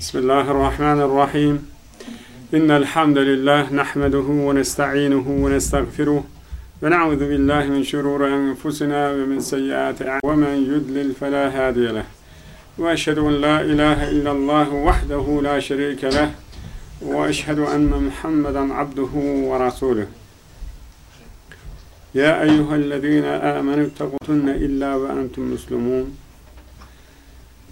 بسم الله الرحمن الرحيم. إن الحمد لله نحمده ونستعينه ونستغفره ونعوذ بالله من شرور أنفسنا ومن سيئات أعمالنا. ومن يدلل فلا هادي له. وأشهد أن لا إله إلا الله وحده لا شريك له. وأشهد أن محمدا عبده ورسوله. يا أيها الذين آمنوا اتقوا إلا وأنتم مسلمون.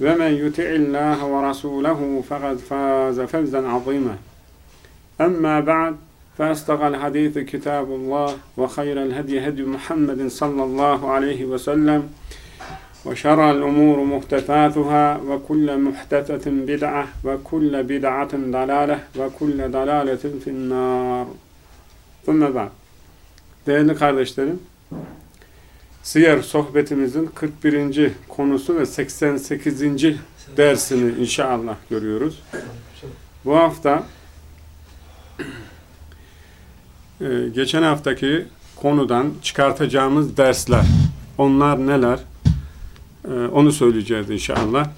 ومن يطع الله ورسوله فقد فاز فوزا عظيما. أما بعد فأصدق الحديث كتاب الله وخير الهدي هدي محمد صلى الله عليه وسلم وشر الأمور محدثاتها وكل محدثة بدعة وكل بدعة ضلالة وكل ضلالة في النار. ثم بعد. Değerli kardeşlerim, Siyer sohbetimizin 41. konusu ve 88. dersini inşallah görüyoruz. Bu hafta e, geçen haftaki konudan çıkartacağımız dersler, onlar neler? E, onu söyleyeceğiz inşallah.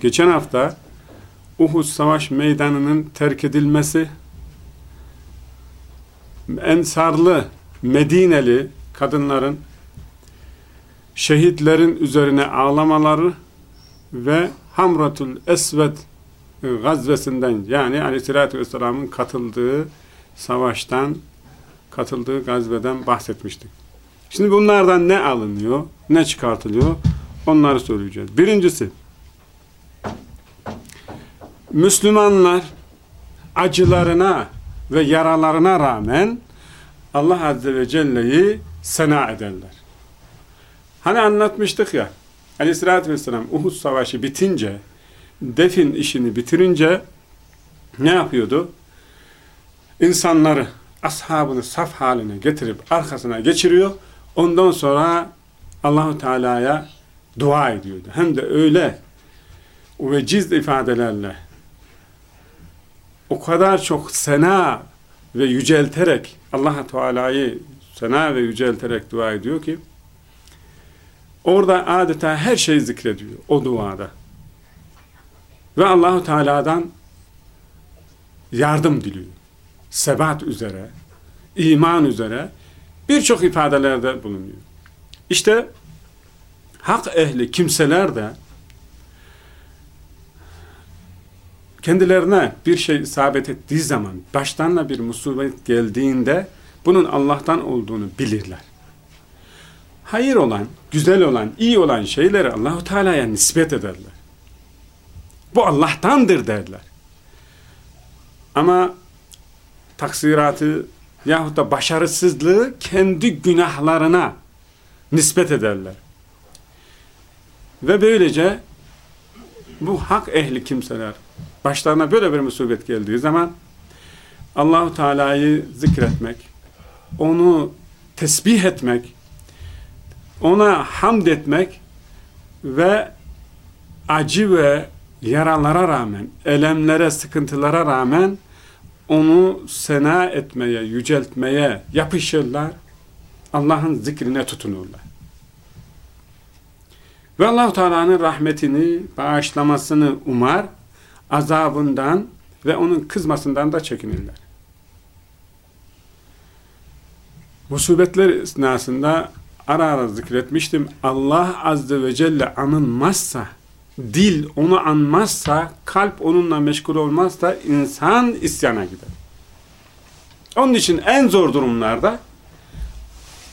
Geçen hafta Uhud Savaş Meydanı'nın terk edilmesi, Ensarlı, Medineli kadınların şehitlerin üzerine ağlamaları ve Hamratul Esved gazvesinden yani Aleyhisselatü Vesselam'ın katıldığı savaştan katıldığı gazveden bahsetmiştik. Şimdi bunlardan ne alınıyor, ne çıkartılıyor onları söyleyeceğiz. Birincisi Müslümanlar acılarına ve yaralarına rağmen Allah Azze ve Celle'yi sena ederler. Hani anlatmıştık ya, aleyhissalatü vesselam Uhud savaşı bitince, defin işini bitirince ne yapıyordu? İnsanları, ashabını saf haline getirip arkasına geçiriyor. Ondan sonra Allahu Teala'ya dua ediyordu. Hem de öyle veciz ifadelerle o kadar çok sena ve yücelterek Allah Teala'yı sena ve yücelterek dua ediyor ki Orada adeta her şeyi zikrediyor o duada. Ve Allahu Teala'dan yardım diliyor. Sebat üzere, iman üzere birçok ifadelerde bulunuyor. İşte hak ehli kimseler de kendilerine bir şey isabet ettiği zaman, başlarına bir musibet geldiğinde bunun Allah'tan olduğunu bilirler hayır olan, güzel olan, iyi olan şeyleri Allahu Teala'ya nispet ederler. Bu Allah'tandır derler. Ama taksiratı yahut da başarısızlığı kendi günahlarına nispet ederler. Ve böylece bu hak ehli kimseler başlarına böyle bir musibet geldiği zaman Allahu Teala'yı zikretmek, onu tesbih etmek, ona hamd etmek ve acı ve yaralara rağmen, elemlere, sıkıntılara rağmen onu sena etmeye, yüceltmeye yapışırlar. Allah'ın zikrine tutunurlar. Ve allah Teala'nın rahmetini, bağışlamasını umar, azabından ve onun kızmasından da çekinirler. Musibetler esnasında ara ara zikretmiştim. Allah Azze ve Celle anılmazsa, dil onu anmazsa, kalp onunla meşgul olmazsa insan isyana gider. Onun için en zor durumlarda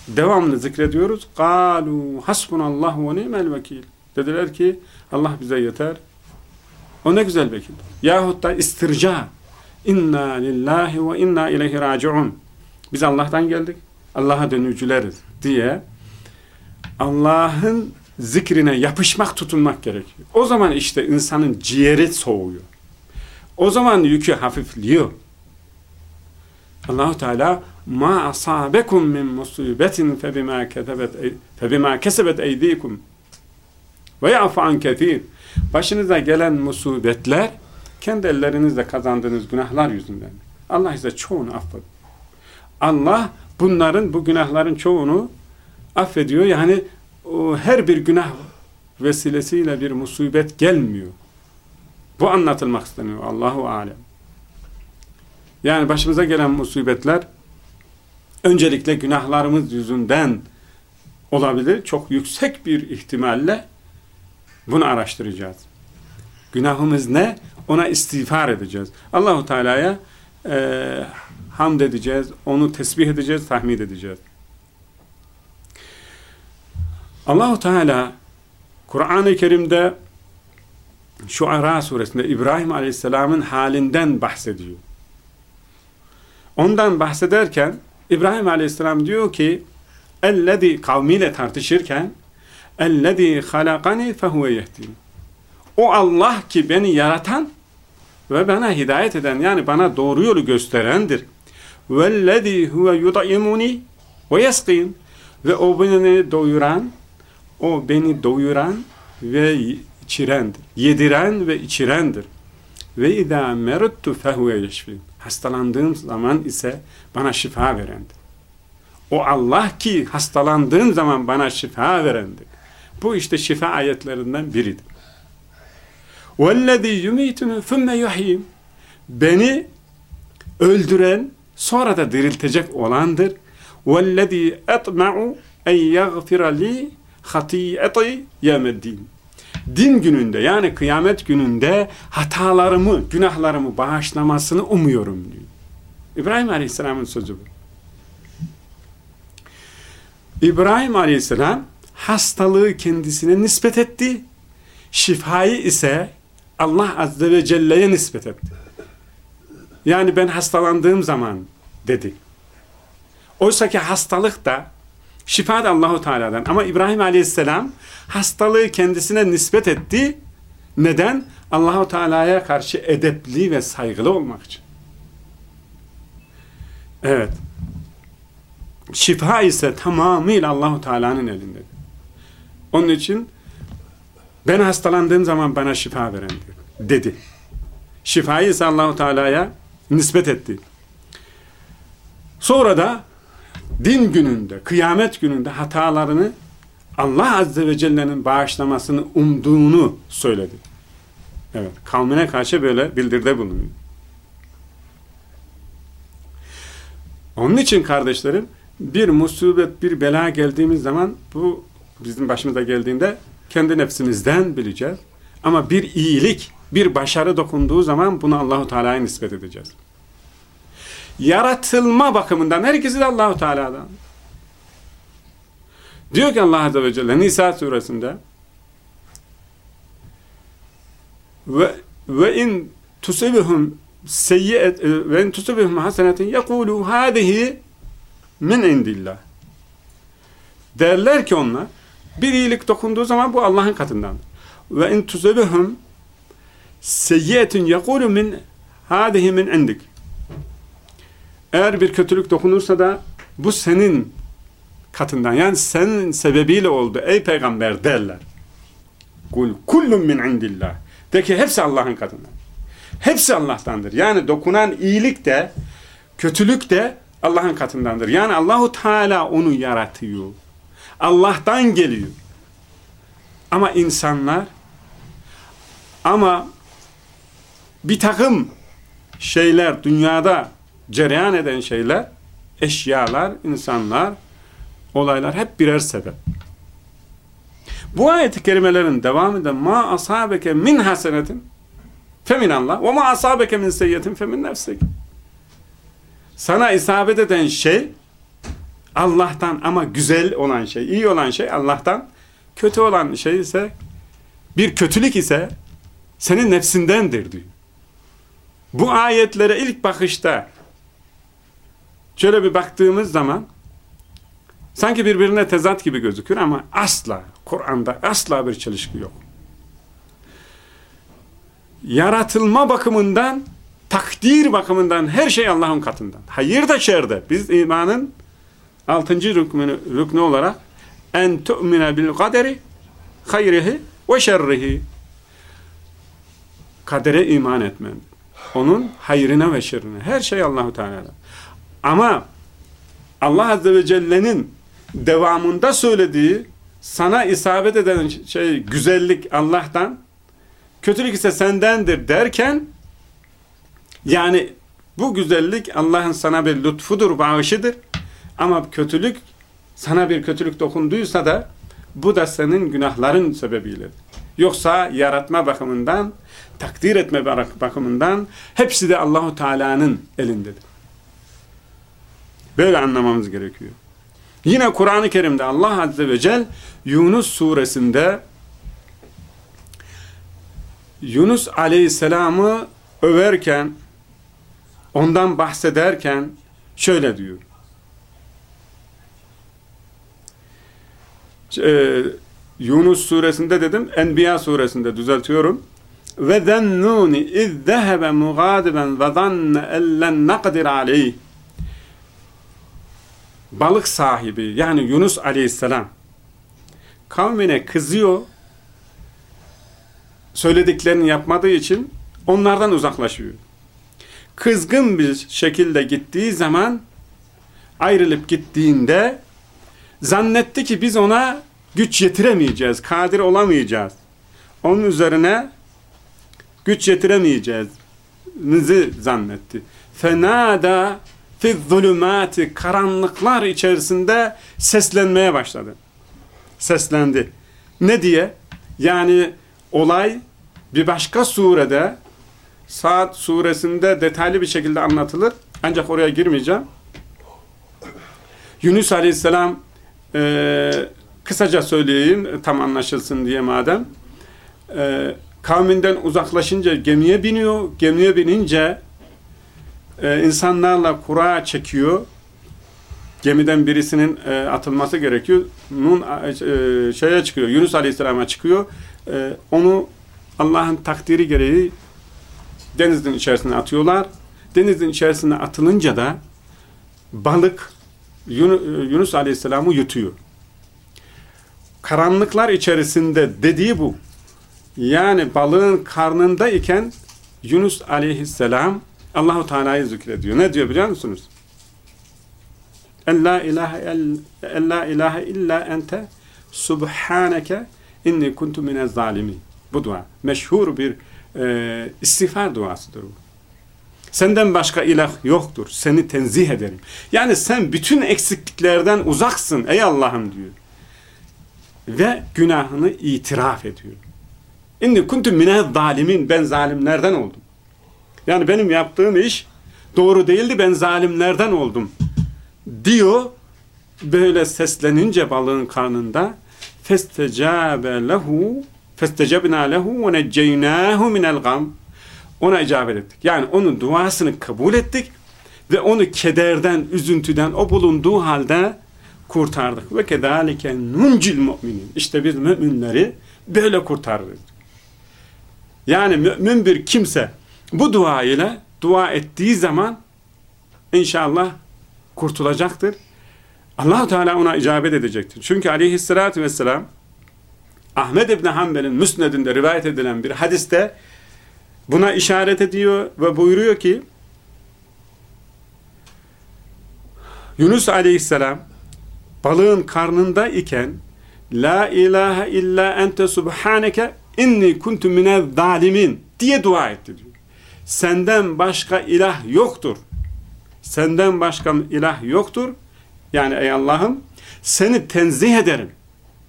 devamlı zikrediyoruz. Kalu hasbunallahu ve ni'mel vekil. Dediler ki Allah bize yeter. O ne güzel vekil. Yahut da istirca. İnna lillahi ve inna ileyhi raciun. Biz Allah'tan geldik. Allah'a dönücüleriz diye Allah'ın zikrine yapışmak, tutunmak gerekiyor. O zaman işte insanın ciğeri soğuyor. O zaman yükü hafifliyor. Allahu Teala ma asabekum min musibetin febima kesebet febima kesebet eydikum ve yafu an ketir. Başınıza gelen musibetler kendi ellerinizle kazandığınız günahlar yüzünden. Allah size çoğunu affeder. Allah bunların, bu günahların çoğunu affediyor. Yani o her bir günah vesilesiyle bir musibet gelmiyor. Bu anlatılmak isteniyor. Allahu alem. Yani başımıza gelen musibetler öncelikle günahlarımız yüzünden olabilir. Çok yüksek bir ihtimalle bunu araştıracağız. Günahımız ne? Ona istiğfar edeceğiz. Allahu Teala'ya e, hamd edeceğiz, onu tesbih edeceğiz, tahmid edeceğiz. Allahu Teala Kur'an-ı Kerim'de Şuara suresinde İbrahim Aleyhisselam'ın halinden bahsediyor. Ondan bahsederken İbrahim Aleyhisselam diyor ki ellezî kavmiyle tartışırken ellezî halakani fehuve yehdin. O Allah ki beni yaratan ve bana hidayet eden yani bana doğru yolu gösterendir. Vellezî huve yud'imuni ve yesqin ve o beni doyuran o beni doyuran ve içirendir. Yediren ve içirendir. Ve izâ meruttu fehuve yeşfin. Hastalandığım zaman ise bana şifa verendir. O Allah ki hastalandığım zaman bana şifa verendir. Bu işte şifa ayetlerinden biridir. وَالَّذ۪ي يُمِيتُنُ ثُمَّ يُحْيِيمُ Beni öldüren, sonra da diriltecek olandır. وَالَّذ۪ي اَطْمَعُ اَنْ يَغْفِرَ لِي hatiyeti yemeddin. Din gününde yani kıyamet gününde hatalarımı, günahlarımı bağışlamasını umuyorum diyor. İbrahim Aleyhisselam'ın sözü bu. İbrahim Aleyhisselam hastalığı kendisine nispet etti. Şifayı ise Allah Azze ve Celle'ye nispet etti. Yani ben hastalandığım zaman dedi. Oysa ki hastalık da şifa da Allahu Teala'dan. Ama İbrahim Aleyhisselam hastalığı kendisine nispet etti. Neden? Allahu Teala'ya karşı edepli ve saygılı olmak için. Evet. Şifa ise tamamıyla Allahu Teala'nın elinde. Onun için ben hastalandığım zaman bana şifa veren dedi. Şifayı ise Allahu Teala'ya nispet etti. Sonra da din gününde, kıyamet gününde hatalarını Allah Azze ve Celle'nin bağışlamasını umduğunu söyledi. Evet, kavmine karşı böyle bildirde bulunuyor. Onun için kardeşlerim, bir musibet, bir bela geldiğimiz zaman bu bizim başımıza geldiğinde kendi nefsimizden bileceğiz. Ama bir iyilik, bir başarı dokunduğu zaman bunu Allahu Teala'ya nispet edeceğiz. Yaratılma bakımından herkesi de Allahu Teala'dan. Diyor ki Allah Azze ve Celle Nisa suresinde ve ve in tusibhum seyyi'et ve in tusibhum hasenetin yekulu hadihi min indillah. Derler ki onlar bir iyilik dokunduğu zaman bu Allah'ın katından ve in tusibhum seyyi'etun yekulu min hadihi min indik eğer bir kötülük dokunursa da bu senin katından yani senin sebebiyle oldu ey peygamber derler. Kul kullun min indillah. De ki hepsi Allah'ın katından. Hepsi Allah'tandır. Yani dokunan iyilik de kötülük de Allah'ın katındandır. Yani Allahu Teala onu yaratıyor. Allah'tan geliyor. Ama insanlar ama bir takım şeyler dünyada cereyan eden şeyler eşyalar, insanlar olaylar hep birer sebep. Bu ayet-i kerimelerin devamında ma asabeke min hasenetin femin Allah ve ma asabeke min seyyetin femin nefsek. Sana isabet eden şey Allah'tan ama güzel olan şey, iyi olan şey Allah'tan, kötü olan şey ise bir kötülük ise senin nefsindendir diyor. Bu ayetlere ilk bakışta şöyle bir baktığımız zaman Sanki birbirine tezat gibi gözükür ama asla Kur'an'da asla bir çelişki yok. yaratılma bakımından, takdir bakımından her şey Allah'ın katından. Hayır da şer de. Biz imanın altıncı rükmünü, rüknü olarak en tu'mine bil kaderi hayrihi ve şerrihi kadere iman etmem. Onun hayrına ve şerrine. Her şey Allahu Teala'da. Ama Allah Azze ve Celle'nin devamında söylediği sana isabet eden şey güzellik Allah'tan kötülük ise sendendir derken yani bu güzellik Allah'ın sana bir lütfudur, bağışıdır. Ama kötülük sana bir kötülük dokunduysa da bu da senin günahların sebebiyle. Yoksa yaratma bakımından, takdir etme bakımından hepsi de Allahu Teala'nın elindedir. Böyle anlamamız gerekiyor. Yine Kur'an-ı Kerim'de Allah Azze ve Celle Yunus suresinde Yunus Aleyhisselam'ı överken ondan bahsederken şöyle diyor. Ee, Yunus suresinde dedim, Enbiya suresinde düzeltiyorum. Ve zennuni iz zehebe mugadiben ve zanne ellen naqdir aleyh. Balık sahibi yani Yunus aleyhisselam kavmine kızıyor söylediklerini yapmadığı için onlardan uzaklaşıyor. Kızgın bir şekilde gittiği zaman ayrılıp gittiğinde zannetti ki biz ona güç yetiremeyeceğiz, kadir olamayacağız. Onun üzerine güç yetiremeyeceğiz nizi zannetti. Fenada fi zulümati karanlıklar içerisinde seslenmeye başladı. Seslendi. Ne diye? Yani olay bir başka surede Saat suresinde detaylı bir şekilde anlatılır. Ancak oraya girmeyeceğim. Yunus Aleyhisselam e, kısaca söyleyeyim tam anlaşılsın diye madem. E, kavminden uzaklaşınca gemiye biniyor. Gemiye binince e, insanlarla kura çekiyor. Gemiden birisinin e, atılması gerekiyor. Nun e, şeye çıkıyor. Yunus Aleyhisselam'a çıkıyor. E, onu Allah'ın takdiri gereği denizin içerisine atıyorlar. Denizin içerisine atılınca da balık Yunus Aleyhisselam'ı yutuyor. Karanlıklar içerisinde dediği bu. Yani balığın karnında iken Yunus Aleyhisselam Allahu Teala'yı zikrediyor. Ne diyor biliyor musunuz? En la ilahe en la ilahe illa ente subhaneke inni kuntu minez zalimin. Bu dua meşhur bir e, istiğfar duasıdır bu. Senden başka ilah yoktur. Seni tenzih ederim. Yani sen bütün eksikliklerden uzaksın ey Allah'ım diyor. Ve günahını itiraf ediyor. İnni kuntum minez zalimin. Ben zalimlerden oldum. Yani benim yaptığım iş doğru değildi ben zalimlerden oldum diyor. Böyle seslenince balığın karnında festecabe lehu festecebna lehu ve necceynahu minel ona icabet ettik. Yani onun duasını kabul ettik ve onu kederden, üzüntüden, o bulunduğu halde kurtardık. Ve kedalike nuncil müminin. İşte biz müminleri böyle kurtardık. Yani mümin bir kimse bu dua ile dua ettiği zaman inşallah kurtulacaktır. allah Teala ona icabet edecektir. Çünkü aleyhissalatü vesselam Ahmed İbni Hanbel'in müsnedinde rivayet edilen bir hadiste buna işaret ediyor ve buyuruyor ki Yunus aleyhisselam balığın karnında iken La ilahe illa ente subhaneke inni kuntu minel zalimin diye dua etti diyor. Senden başka ilah yoktur. Senden başka ilah yoktur. Yani ey Allah'ım seni tenzih ederim.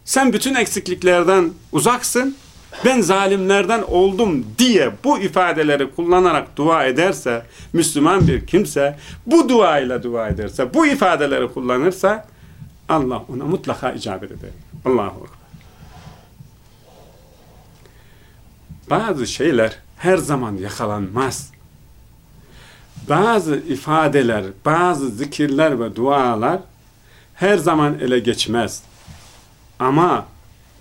Sen bütün eksikliklerden uzaksın, ben zalimlerden oldum diye bu ifadeleri kullanarak dua ederse, Müslüman bir kimse bu duayla dua ederse, bu ifadeleri kullanırsa, Allah ona mutlaka icabet eder. Allahu Ekber. Bazı şeyler her zaman yakalanmaz. Bazı ifadeler, bazı zikirler ve dualar her zaman ele geçmez. Ama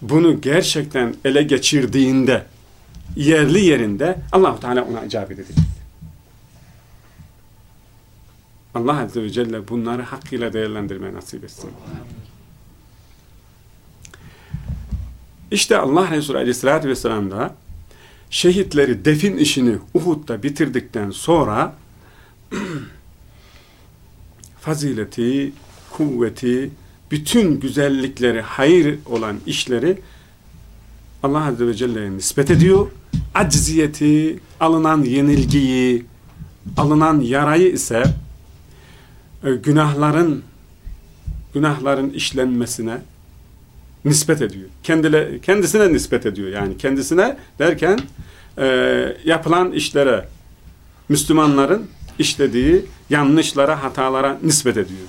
bunu gerçekten ele geçirdiğinde yerli yerinde Allahu Teala ona icabet edecek. Allah Azze ve Celle bunları hakkıyla değerlendirmeyi nasip etsin. İşte Allah Resulü Aleyhisselatü Vesselam şehitleri defin işini Uhud'da bitirdikten sonra fazileti, kuvveti, bütün güzellikleri, hayır olan işleri Allah Azze ve Celle'ye nispet ediyor. Acziyeti, alınan yenilgiyi, alınan yarayı ise e, günahların günahların işlenmesine nispet ediyor. Kendile, kendisine nispet ediyor. Yani kendisine derken e, yapılan işlere Müslümanların işlediği yanlışlara, hatalara nispet ediyor.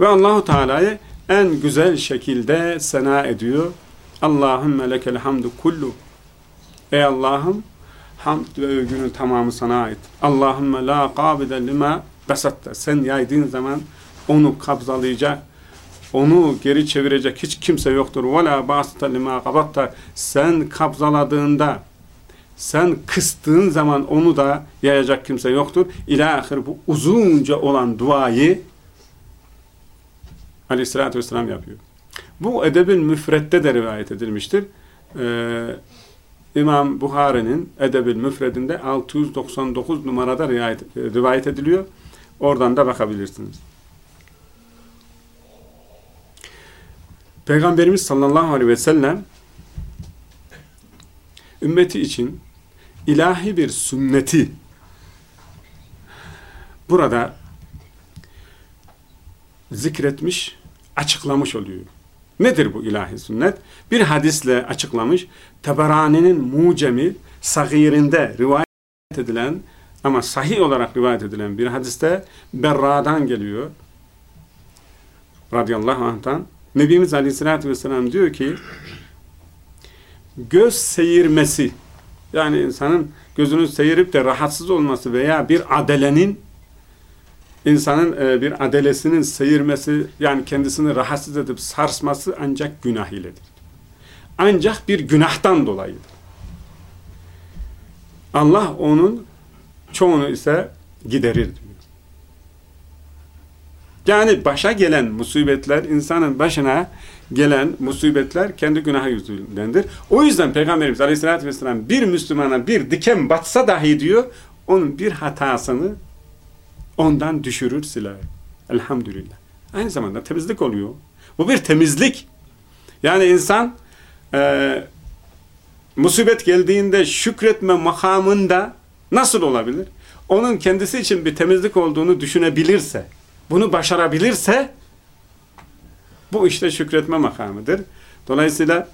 Ve Allahu Teala'yı en güzel şekilde sena ediyor. Allahümme lekel hamdu kullu. Ey Allah'ım hamd ve övgünün tamamı sana ait. Allahümme la kabide lima besatta. Sen yaydığın zaman onu kabzalayacak, onu geri çevirecek hiç kimse yoktur. La basita lima kabatta. Sen kabzaladığında sen kıstığın zaman onu da yayacak kimse yoktur. İlahir bu uzunca olan duayı aleyhissalatü vesselam yapıyor. Bu edebin müfrette de rivayet edilmiştir. Ee, İmam Buhari'nin Edebil Müfredinde 699 numarada rivayet, rivayet ediliyor. Oradan da bakabilirsiniz. Peygamberimiz sallallahu aleyhi ve sellem ümmeti için ilahi bir sünneti burada zikretmiş, açıklamış oluyor. Nedir bu ilahi sünnet? Bir hadisle açıklamış. Teberani'nin mucemi sagirinde rivayet edilen ama sahih olarak rivayet edilen bir hadiste Berra'dan geliyor. Radıyallahu anh'tan. Nebimiz Aleyhisselatü Vesselam diyor ki göz seyirmesi yani insanın gözünün seyirip de rahatsız olması veya bir adelenin insanın e, bir adelesinin seyirmesi yani kendisini rahatsız edip sarsması ancak günah iledir. Ancak bir günahtan dolayıdır. Allah onun çoğunu ise giderir diyor. Yani başa gelen musibetler, insanın başına gelen musibetler kendi günahı yüzündendir. O yüzden Peygamberimiz Aleyhisselatü Vesselam bir Müslümana bir diken batsa dahi diyor, onun bir hatasını ondan düşürür siler. Elhamdülillah. Aynı zamanda temizlik oluyor. Bu bir temizlik. Yani insan e, musibet geldiğinde şükretme makamında nasıl olabilir? Onun kendisi için bir temizlik olduğunu düşünebilirse, bunu başarabilirse bu işte şükretme makamıdır. Dolayısıyla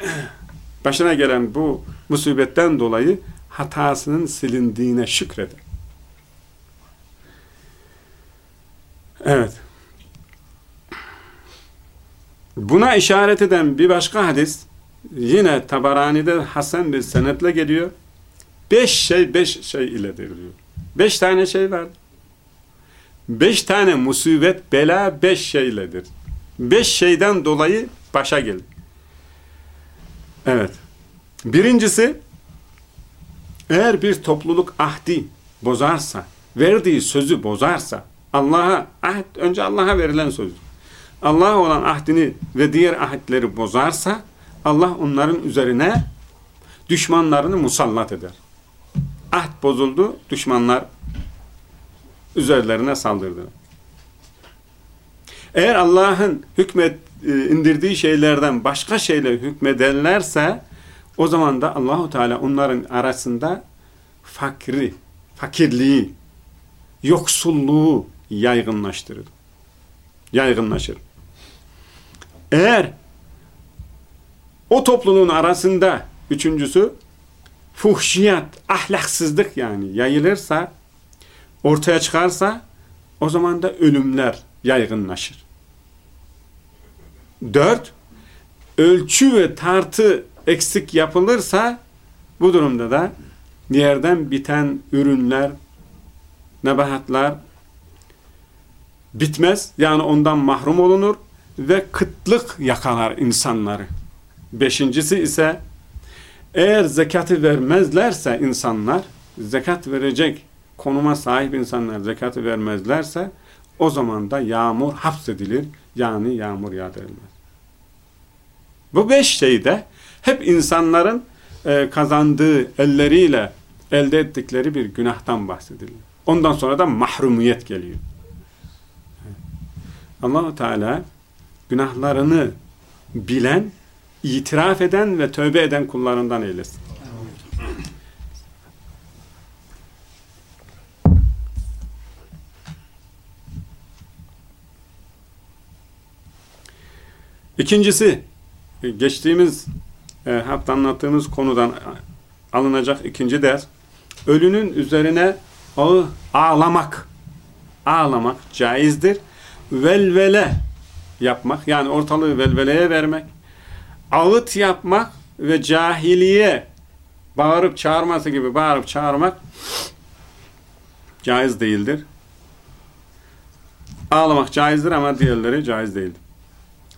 başına gelen bu musibetten dolayı hatasının silindiğine şükreder. Evet. Buna işaret eden bir başka hadis yine Tabarani'de Hasan bir senetle geliyor. Beş şey beş şey ile deriliyor. Beş tane şey var. Beş tane musibet, bela beş şeyledir. Beş şeyden dolayı başa gelir. Evet. Birincisi eğer bir topluluk ahdi bozarsa, verdiği sözü bozarsa, Allah'a ahd, önce Allah'a verilen söz. Allah'a olan ahdini ve diğer ahitleri bozarsa Allah onların üzerine düşmanlarını musallat eder. Ahd bozuldu, düşmanlar üzerlerine saldırdı. Eğer Allah'ın hükmet e, indirdiği şeylerden başka şeyle hükmederlerse o zaman da Allahu Teala onların arasında fakri, fakirliği, yoksulluğu yaygınlaştırır. Yaygınlaşır. Eğer o topluluğun arasında üçüncüsü fuhşiyat, ahlaksızlık yani yayılırsa, ortaya çıkarsa o zaman da ölümler yaygınlaşır. Dört, ölçü ve tartı eksik yapılırsa bu durumda da yerden biten ürünler, nebahatlar bitmez. Yani ondan mahrum olunur ve kıtlık yakalar insanları. Beşincisi ise Eğer zekatı vermezlerse insanlar, zekat verecek konuma sahip insanlar zekatı vermezlerse o zaman da yağmur hapsedilir. Yani yağmur yağdırılmaz. Bu beş şeyde hep insanların e, kazandığı elleriyle elde ettikleri bir günahtan bahsedilir. Ondan sonra da mahrumiyet geliyor. Allahu Teala günahlarını bilen, itiraf eden ve tövbe eden kullarından eylesin. İkincisi, geçtiğimiz e, hafta anlattığımız konudan alınacak ikinci ders, ölünün üzerine ağlamak, ağlamak caizdir. Velvele yapmak, yani ortalığı velveleye vermek, ağıt yapmak ve cahiliye bağırıp çağırması gibi bağırıp çağırmak caiz değildir. Ağlamak caizdir ama diğerleri caiz değildir.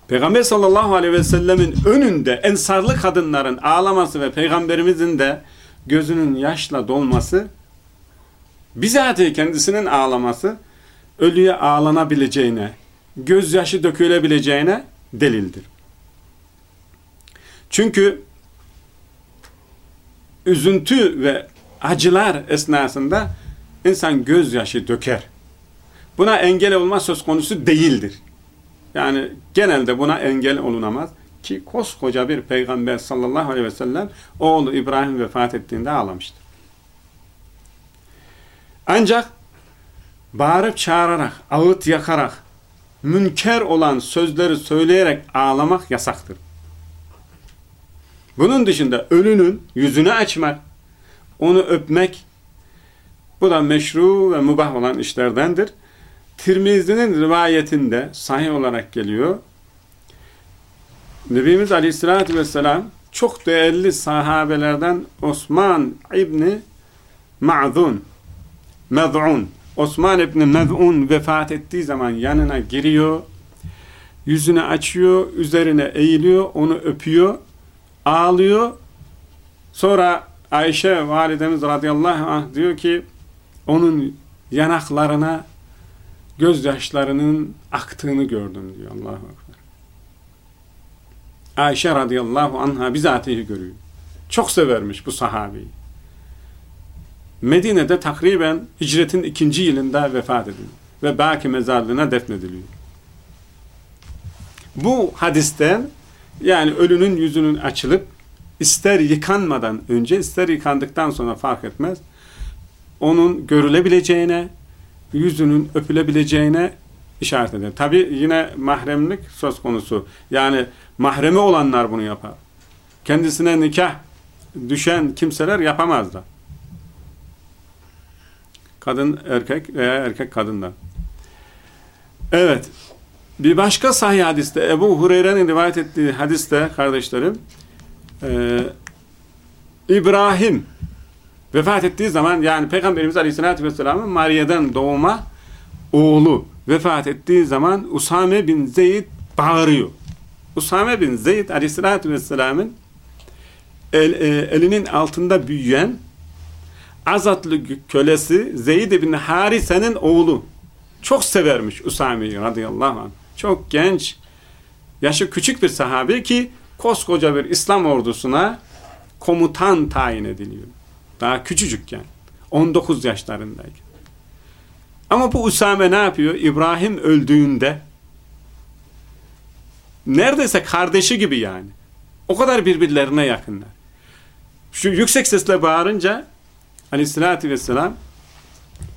Peygamber sallallahu aleyhi ve sellemin önünde ensarlı kadınların ağlaması ve peygamberimizin de gözünün yaşla dolması bizatihi kendisinin ağlaması ölüye ağlanabileceğine, gözyaşı dökülebileceğine delildir. Çünkü üzüntü ve acılar esnasında insan gözyaşı döker. Buna engel olma söz konusu değildir. Yani genelde buna engel olunamaz ki koskoca bir peygamber sallallahu aleyhi ve sellem oğlu İbrahim vefat ettiğinde ağlamıştır. Ancak bağırıp çağırarak, ağıt yakarak, münker olan sözleri söyleyerek ağlamak yasaktır. Bunun dışında ölünün yüzünü açmak, onu öpmek, bu da meşru ve mubah olan işlerdendir. Tirmizi'nin rivayetinde sahih olarak geliyor. Nebimiz Aleyhisselatü Vesselam çok değerli sahabelerden Osman İbni Ma'zun Mez'un Osman İbni Mez'un vefat ettiği zaman yanına giriyor yüzünü açıyor üzerine eğiliyor onu öpüyor ağlıyor sonra Ayşe validemiz radıyallahu anh diyor ki onun yanaklarına gözyaşlarının aktığını gördüm diyor Allahu Ekber. Ayşe radıyallahu anha bizatihi görüyor. Çok severmiş bu sahabeyi. Medine'de takriben hicretin ikinci yılında vefat ediliyor. Ve Baki mezarlığına defnediliyor. Bu hadisten yani ölünün yüzünün açılıp ister yıkanmadan önce ister yıkandıktan sonra fark etmez onun görülebileceğine yüzünün öpülebileceğine işaret eder. Tabi yine mahremlik söz konusu. Yani mahremi olanlar bunu yapar. Kendisine nikah düşen kimseler yapamazlar. Kadın erkek veya erkek kadından. Evet. Bir başka sahih hadiste Ebu Hureyre'nin rivayet ettiği hadiste kardeşlerim e, İbrahim vefat ettiği zaman yani Peygamberimiz Aleyhisselatü Vesselam'ın Mariye'den doğuma oğlu vefat ettiği zaman Usame bin Zeyd bağırıyor. Usame bin Zeyd Aleyhisselatü Vesselam'ın el, e, elinin altında büyüyen azatlı kölesi Zeyd bin Harise'nin oğlu. Çok severmiş Usame'yi radıyallahu anh. Çok genç, yaşı küçük bir sahabe ki koskoca bir İslam ordusuna komutan tayin ediliyor. Daha küçücükken. 19 yaşlarındayken. Ama bu Usame ne yapıyor? İbrahim öldüğünde neredeyse kardeşi gibi yani. O kadar birbirlerine yakınlar. Şu yüksek sesle bağırınca aleyhissalatü vesselam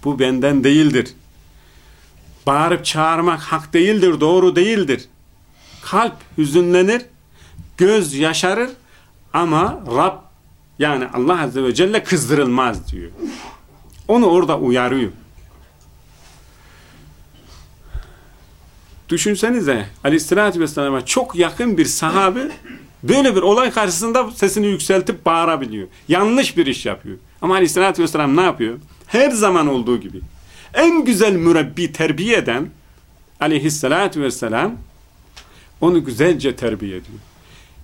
bu benden değildir. Bağırıp çağırmak hak değildir, doğru değildir. Kalp hüzünlenir, göz yaşarır ama Rab yani Allah Azze ve Celle kızdırılmaz diyor. Onu orada uyarıyor. Düşünsenize Aleyhisselatü Vesselam'a çok yakın bir sahabe böyle bir olay karşısında sesini yükseltip bağırabiliyor. Yanlış bir iş yapıyor. Ama Aleyhisselatü Vesselam ne yapıyor? Her zaman olduğu gibi. En güzel mürebbi terbiye eden Aleyhisselatü Vesselam onu güzelce terbiye ediyor.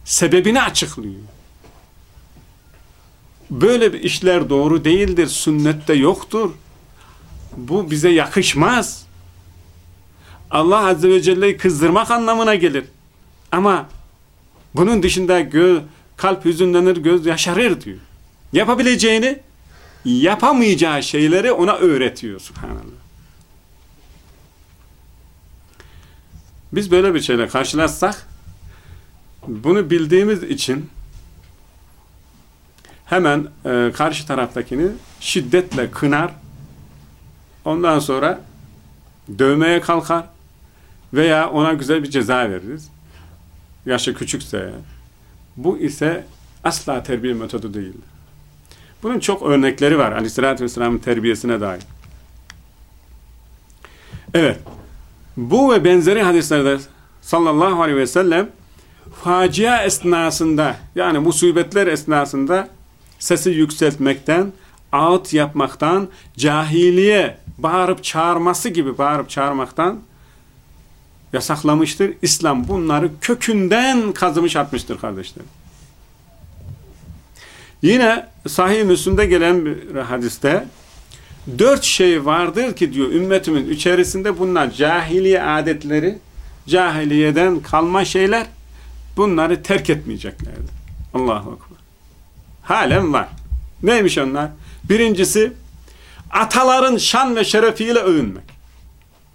Sebebini açıklıyor. Böyle bir işler doğru değildir. Sünnette yoktur. Bu bize yakışmaz. Allah Azze ve Celle'yi kızdırmak anlamına gelir. Ama bunun dışında göz, kalp hüzünlenir, göz yaşarır diyor. Yapabileceğini, yapamayacağı şeyleri ona öğretiyor Subhanallah. Biz böyle bir şeyle karşılaşsak, bunu bildiğimiz için hemen e, karşı taraftakini şiddetle kınar, ondan sonra dövmeye kalkar veya ona güzel bir ceza veririz. Yaşı küçükse. Bu ise asla terbiye metodu değil. Bunun çok örnekleri var Aleyhisselatü Vesselam'ın terbiyesine dair. Evet. Bu ve benzeri hadislerde sallallahu aleyhi ve sellem facia esnasında yani musibetler esnasında sesi yükseltmekten, ağıt yapmaktan, cahiliye bağırıp çağırması gibi bağırıp çağırmaktan yasaklamıştır. İslam bunları kökünden kazımış atmıştır kardeşlerim. Yine Sahih Müslim'de gelen bir hadiste dört şey vardır ki diyor ümmetimin içerisinde bunlar cahiliye adetleri, cahiliyeden kalma şeyler bunları terk etmeyeceklerdir. Allahu Ekber. Halen var. Neymiş onlar? Birincisi ataların şan ve şerefiyle övünmek.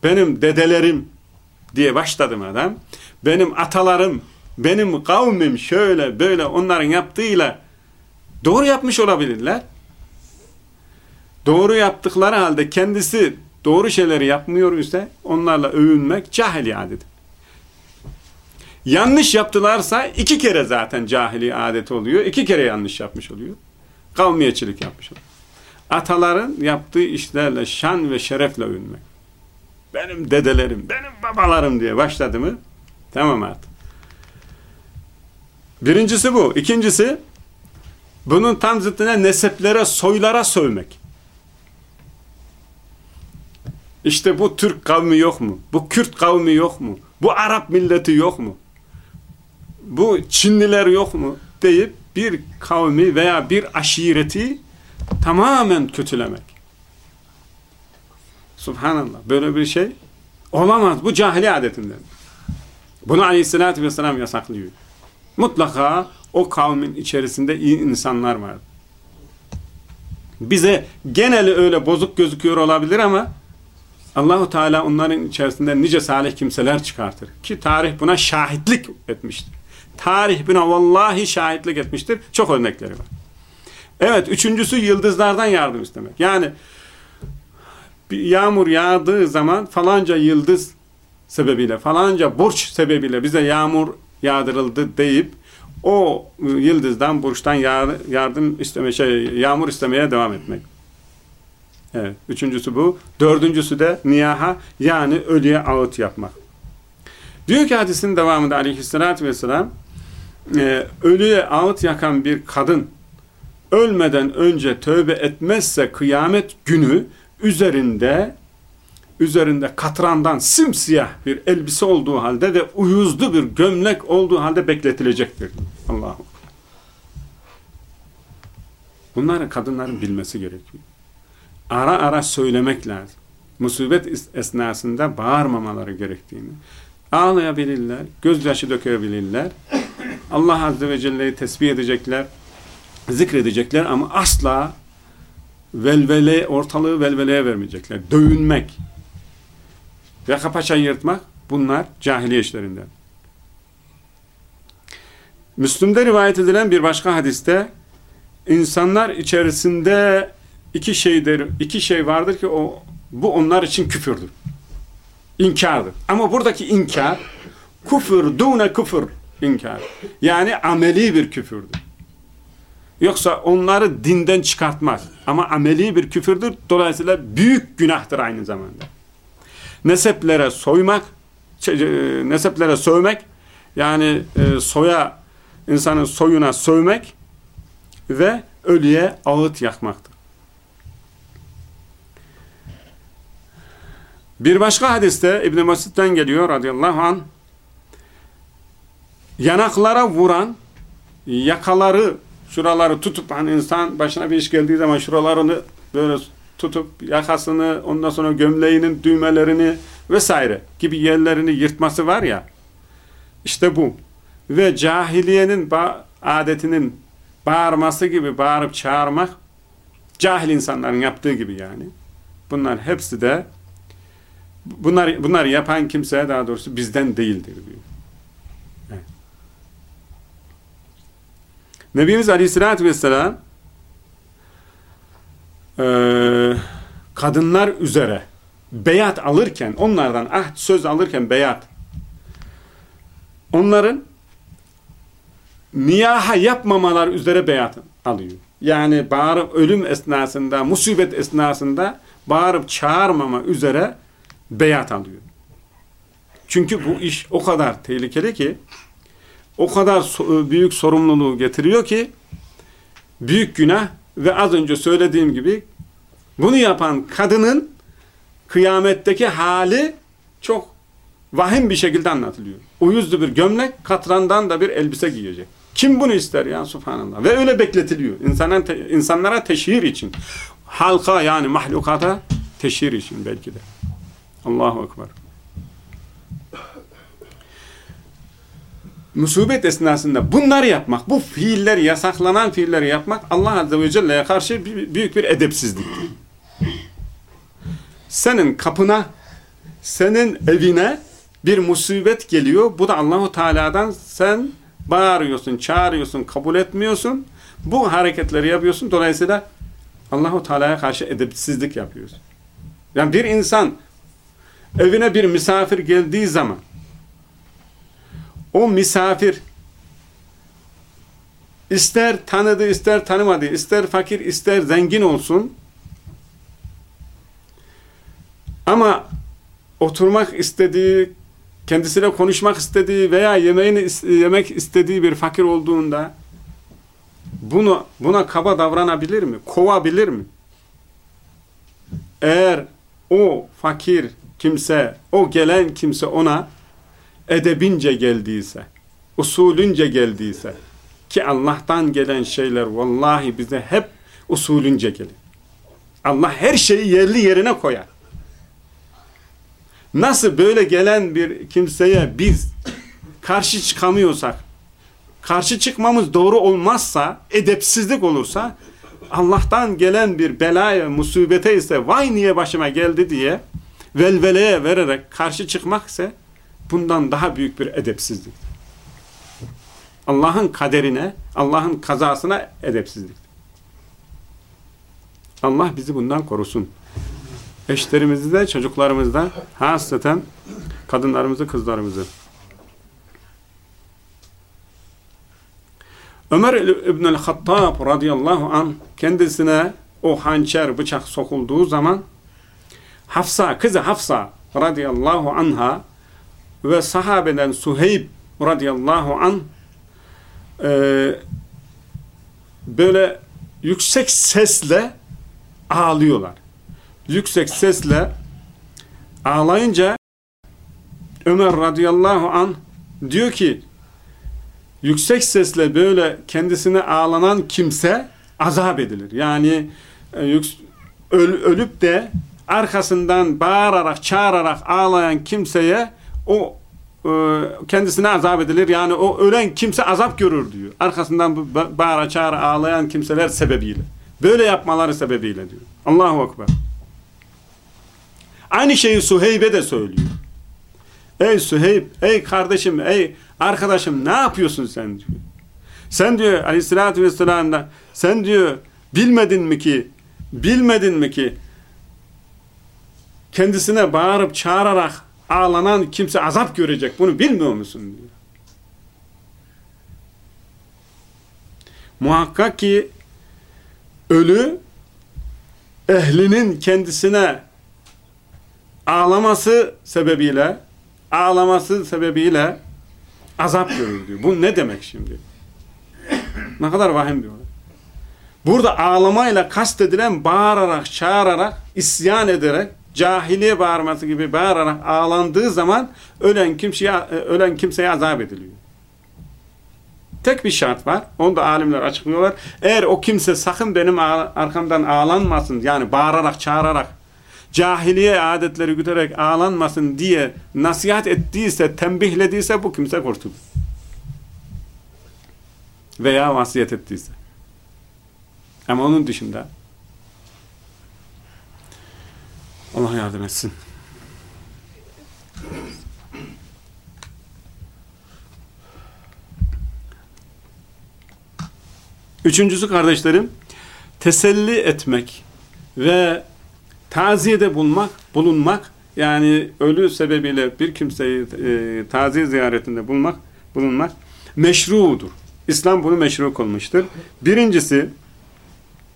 Benim dedelerim diye başladım adam. Benim atalarım, benim kavmim şöyle böyle onların yaptığıyla doğru yapmış olabilirler. Doğru yaptıkları halde kendisi doğru şeyleri yapmıyor ise onlarla övünmek cahili adet. Yanlış yaptılarsa iki kere zaten cahili adet oluyor. İki kere yanlış yapmış oluyor. Kavmiyetçilik yapmış oluyor. Ataların yaptığı işlerle şan ve şerefle övünmek. Benim dedelerim, benim babalarım diye başladı mı tamam artık. Birincisi bu. İkincisi bunun tam zıttına neseplere, soylara sövmek. İşte bu Türk kavmi yok mu? Bu Kürt kavmi yok mu? Bu Arap milleti yok mu? Bu Çinliler yok mu? deyip bir kavmi veya bir aşireti tamamen kötülemek. Subhanallah. Böyle bir şey olamaz. Bu cahili adetinden. Bunu aleyhissalatü vesselam yasaklıyor. Mutlaka o kavmin içerisinde iyi insanlar var. Bize geneli öyle bozuk gözüküyor olabilir ama Allahu Teala onların içerisinde nice salih kimseler çıkartır. Ki tarih buna şahitlik etmiştir. Tarih buna vallahi şahitlik etmiştir. Çok örnekleri var. Evet, üçüncüsü yıldızlardan yardım istemek. Yani bir yağmur yağdığı zaman falanca yıldız sebebiyle, falanca burç sebebiyle bize yağmur yağdırıldı deyip o yıldızdan, burçtan yardım isteme, şey, yağmur istemeye devam etmek. Evet, üçüncüsü bu. Dördüncüsü de niyaha yani ölüye ağıt yapmak. Diyor ki hadisin devamında aleyhissalatü vesselam e, ölüye ağıt yakan bir kadın ölmeden önce tövbe etmezse kıyamet günü üzerinde üzerinde katrandan simsiyah bir elbise olduğu halde ve uyuzlu bir gömlek olduğu halde bekletilecektir. Allah'ım. Bunları kadınların bilmesi gerekiyor. Ara ara söylemek lazım. Musibet esnasında bağırmamaları gerektiğini. Ağlayabilirler, gözyaşı dökebilirler. Allah Azze ve Celle'yi tesbih edecekler, zikredecekler ama asla velvele, ortalığı velveleye vermeyecekler. Dövünmek, yaka paça yırtmak bunlar cahiliye işlerinden. Müslüm'de rivayet edilen bir başka hadiste insanlar içerisinde iki şeydir, iki şey vardır ki o bu onlar için küfürdür. İnkardır. Ama buradaki inkar küfür, dune küfür inkar. Yani ameli bir küfürdür. Yoksa onları dinden çıkartmaz. Ama ameli bir küfürdür. Dolayısıyla büyük günahtır aynı zamanda. Neseplere soymak, e, neseplere sövmek, yani e, soya, insanın soyuna sövmek ve ölüye ağıt yakmaktır. Bir başka hadiste İbn-i Mesud'den geliyor radıyallahu anh yanaklara vuran, yakaları şuraları tutup hani insan başına bir iş geldiği zaman şuralarını böyle tutup yakasını ondan sonra gömleğinin düğmelerini vesaire gibi yerlerini yırtması var ya işte bu ve cahiliyenin adetinin bağırması gibi bağırıp çağırmak cahil insanların yaptığı gibi yani bunlar hepsi de bunlar bunlar yapan kimse daha doğrusu bizden değildir diyor. Nebimiz Aleyhisselatü Vesselam e, kadınlar üzere beyat alırken, onlardan ahd söz alırken beyat onların niyaha yapmamalar üzere beyat alıyor. Yani bağırıp ölüm esnasında, musibet esnasında bağırıp çağırmama üzere beyat alıyor. Çünkü bu iş o kadar tehlikeli ki o kadar büyük sorumluluğu getiriyor ki büyük günah ve az önce söylediğim gibi bunu yapan kadının kıyametteki hali çok vahim bir şekilde anlatılıyor. Uyuzlu bir gömlek, katrandan da bir elbise giyecek. Kim bunu ister ya subhanallah? Ve öyle bekletiliyor. İnsanlara, te insanlara teşhir için. Halka yani mahlukata teşhir için belki de. Allahu Ekber. Musibet esnasında bunları yapmak, bu fiiller, yasaklanan fiilleri yapmak Allah Azze ve Celle'ye karşı büyük bir edepsizliktir. Senin kapına, senin evine bir musibet geliyor. Bu da Allahu Teala'dan sen bağırıyorsun, çağırıyorsun, kabul etmiyorsun. Bu hareketleri yapıyorsun. Dolayısıyla Allahu Teala'ya karşı edepsizlik yapıyorsun. Yani bir insan evine bir misafir geldiği zaman o misafir ister tanıdı, ister tanımadı, ister fakir, ister zengin olsun ama oturmak istediği, kendisiyle konuşmak istediği veya yemeğini yemek istediği bir fakir olduğunda bunu buna kaba davranabilir mi? Kovabilir mi? Eğer o fakir kimse, o gelen kimse ona edebince geldiyse, usulünce geldiyse ki Allah'tan gelen şeyler vallahi bize hep usulünce gelir. Allah her şeyi yerli yerine koyar. Nasıl böyle gelen bir kimseye biz karşı çıkamıyorsak, karşı çıkmamız doğru olmazsa, edepsizlik olursa, Allah'tan gelen bir belaya, musibete ise vay niye başıma geldi diye velveleye vererek karşı çıkmak ise bundan daha büyük bir edepsizlik. Allah'ın kaderine, Allah'ın kazasına edepsizlik. Allah bizi bundan korusun. Eşlerimizi de, çocuklarımızı da, hasreten kadınlarımızı, kızlarımızı. Ömer İbn-i Hattab radıyallahu an kendisine o hançer bıçak sokulduğu zaman Hafsa, kızı Hafsa radıyallahu anha ve sahabeden Suheyb radıyallahu an e, böyle yüksek sesle ağlıyorlar. Yüksek sesle ağlayınca Ömer radıyallahu an diyor ki yüksek sesle böyle kendisine ağlanan kimse azap edilir. Yani e, öl, ölüp de arkasından bağırarak, çağırarak ağlayan kimseye o e, kendisine azap edilir. Yani o ölen kimse azap görür diyor. Arkasından bağıra çağıra ağlayan kimseler sebebiyle. Böyle yapmaları sebebiyle diyor. Allahu Ekber. Aynı şeyi Suheyb'e de söylüyor. Ey Suheyb, ey kardeşim, ey arkadaşım ne yapıyorsun sen diyor. Sen diyor aleyhissalatü vesselam'da sen diyor bilmedin mi ki bilmedin mi ki kendisine bağırıp çağırarak ağlanan kimse azap görecek. Bunu bilmiyor musun? diyor. Muhakkak ki ölü ehlinin kendisine ağlaması sebebiyle ağlaması sebebiyle azap görür diyor. Bu ne demek şimdi? ne kadar vahim diyor. Burada ağlamayla kastedilen bağırarak, çağırarak, isyan ederek cahiliye bağırması gibi bağırarak ağlandığı zaman ölen kimseye ölen kimseye azap ediliyor. Tek bir şart var. Onu da alimler açıklıyorlar. Eğer o kimse sakın benim arkamdan ağlanmasın yani bağırarak çağırarak cahiliye adetleri güterek ağlanmasın diye nasihat ettiyse, tembihlediyse bu kimse kurtulur. Veya vasiyet ettiyse. Ama onun dışında Allah yardım etsin. Üçüncüsü kardeşlerim, teselli etmek ve taziyede bulunmak, bulunmak yani ölü sebebiyle bir kimseyi e, taziye ziyaretinde bulunmak, bulunmak meşrudur. İslam bunu meşru kılmıştır. Birincisi,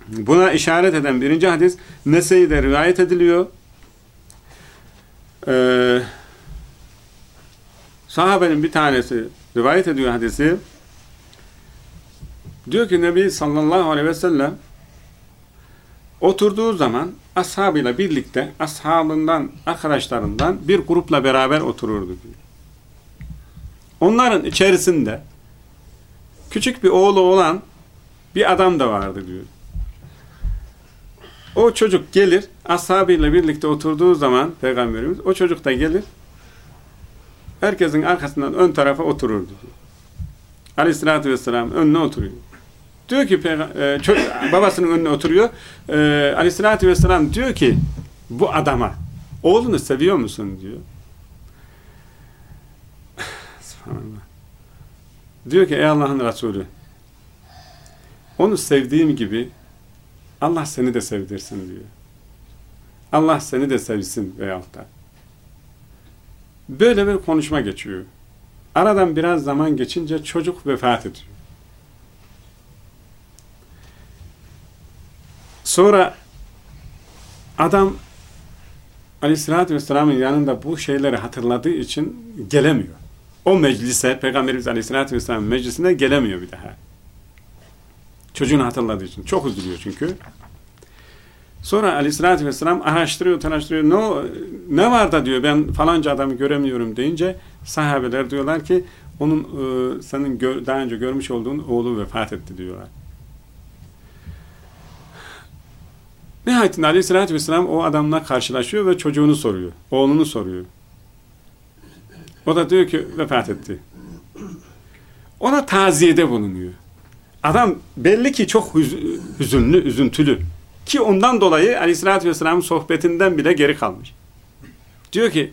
buna işaret eden birinci hadis Nese'de rivayet ediliyor. Ee, sahabenin bir tanesi rivayet ediyor hadisi. Diyor ki Nebi sallallahu aleyhi ve sellem oturduğu zaman ashabıyla birlikte ashabından, arkadaşlarından bir grupla beraber otururdu diyor. Onların içerisinde küçük bir oğlu olan bir adam da vardı diyor. O çocuk gelir, ashabıyla birlikte oturduğu zaman Peygamberimiz, o çocuk da gelir, herkesin arkasından ön tarafa otururdu diyor. Aleyhissalatü vesselam önüne oturuyor. Diyor ki e, babasının önüne oturuyor. E, Aleyhissalatü vesselam diyor ki bu adama oğlunu seviyor musun diyor. Diyor ki ey Allah'ın Resulü onu sevdiğim gibi Allah seni de sevdirsin diyor. Allah seni de sevsin veyahut da. Böyle bir konuşma geçiyor. Aradan biraz zaman geçince çocuk vefat ediyor. Sonra adam Aleyhisselatü Vesselam'ın yanında bu şeyleri hatırladığı için gelemiyor. O meclise, Peygamberimiz Aleyhisselatü Vesselam'ın meclisine gelemiyor bir daha. Çocuğunu hatırladığı için. Çok üzülüyor çünkü. Sonra Aleyhisselatü Vesselam araştırıyor, araştırıyor. Ne, ne var da diyor ben falanca adamı göremiyorum deyince sahabeler diyorlar ki onun e, senin gör, daha önce görmüş olduğun oğlu vefat etti diyorlar. Nihayetinde aleyhissalatü vesselam o adamla karşılaşıyor ve çocuğunu soruyor. Oğlunu soruyor. O da diyor ki vefat etti. Ona taziyede bulunuyor. Adam belli ki çok hüzünlü, üzüntülü. Ki ondan dolayı aleyhissalatü vesselamın sohbetinden bile geri kalmış. Diyor ki